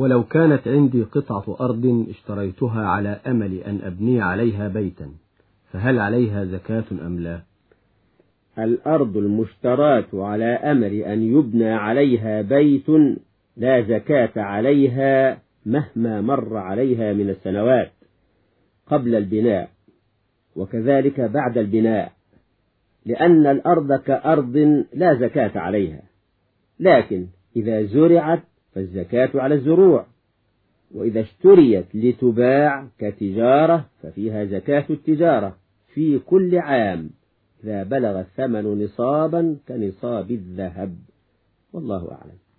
ولو كانت عندي قطعة أرض اشتريتها على أمل أن أبني عليها بيتا فهل عليها زكاة أم لا؟ الأرض المشتراة على أمل أن يبنى عليها بيت لا زكاة عليها مهما مر عليها من السنوات قبل البناء وكذلك بعد البناء لأن الأرض كأرض لا زكاة عليها. لكن إذا زرعت فالزكاة على الزروع. وإذا اشتريت لتباع كتجارة ففيها زكاة التجارة في كل عام إذا بلغ الثمن نصابا كنصاب الذهب. والله أعلم.